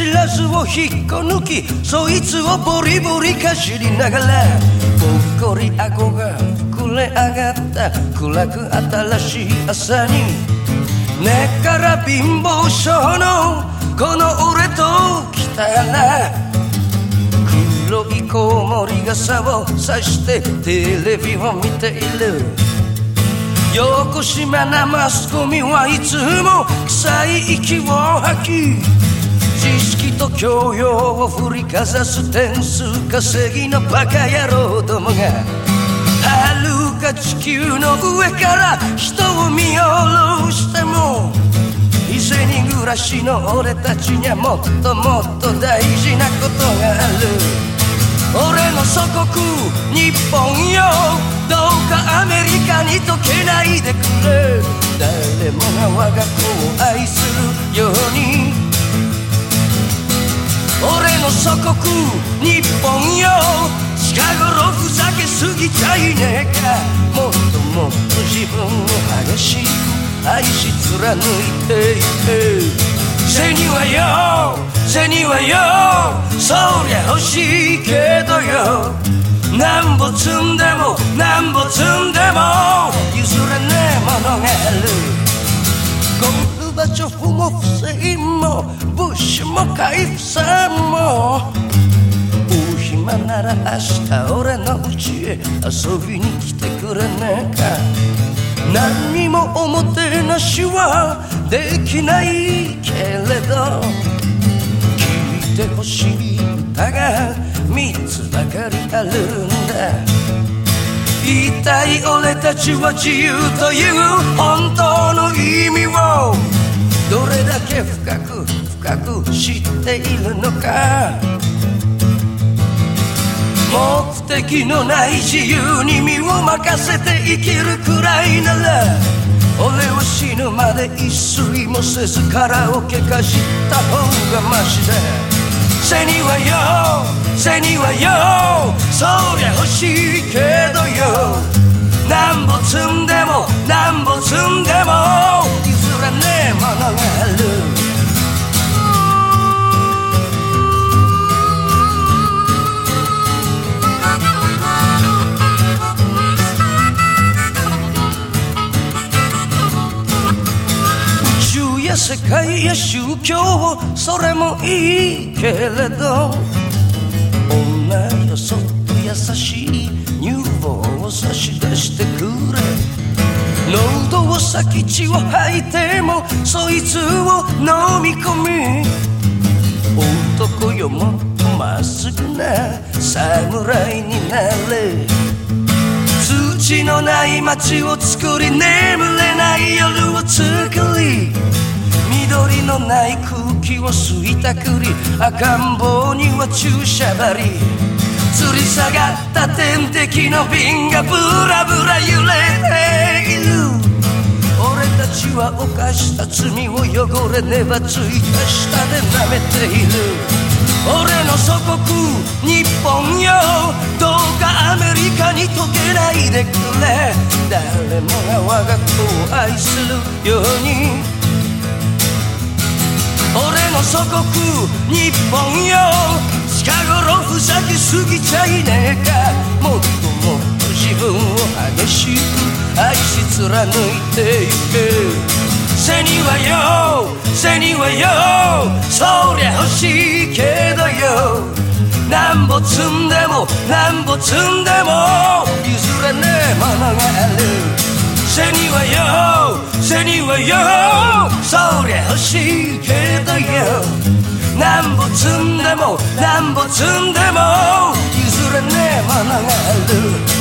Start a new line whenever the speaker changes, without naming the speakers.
知らずを引っこ抜きそいつをボリボリかじりながらぽっこり顎が膨れ上がった暗く新しい朝に根っから貧乏症のこの俺と来たら黒いコウモリ傘をさしてテレビを見ている。横島なマスコミはいつも臭い息を吐き知識と教養を振りかざす点数稼ぎのバカ野郎どもが遥か地球の上から人を見下ろしても伊勢に暮らしの俺たちにはもっともっと大事なことがある。俺の祖国日本よどうかアメリカに溶けないでくれ。誰もが我が子を愛するように。俺の祖国日本よ。近頃ふざけすぎちゃいねえか。もっともっと自分を激しく愛し貫いていて銭はよ銭はよそりゃ欲しいけどよ。なんぼ積んでもなんぼ積んでも譲れねえものがある。フもフセインもブッシュもカイフさんも。お暇なら明日俺の家へ遊びに来てくれねえか。何にもおもてなしはできないけれど聞いてほしい歌が三つばかりあるんだ。一体俺たちは自由という本当の意味をどれだけ深く深く知っているのか？目的のない自由に身を任せて生きるくらいなら俺は死ぬまで一睡もせずカラオケかした方がマシだ。銭はよ銭はよそりゃ欲しいけどよ。や世界や宗教それもいいけれど女よそっと優しい乳房を差し出してくれ。喉を先血を吐いてもそいつを飲み込み男よもっとまっすぐな侍になれ。土のない街を作り眠れない夜を作り。緑のない空気を吸いたくり赤ん坊には注射針吊り下がった点滴の瓶がブラブラ揺れている。俺たちは犯した罪を汚れねばついた舌で舐めている。俺の祖国日本よ。どうかアメリカに溶けないでくれ。誰もが我が子を愛するように。俺の祖国日本よ。近頃ふざけすぎちゃいねえか。もっともっと自分を激しく愛し貫いていけ銭はよ銭はよそりゃ欲しいけどよ。なんぼ積んでもなんぼ積んでも譲れねえものがある。銭はよ銭はよそりゃ欲しいけどよ。なんぼ積んでもなんぼ積んでも譲れねえものがある。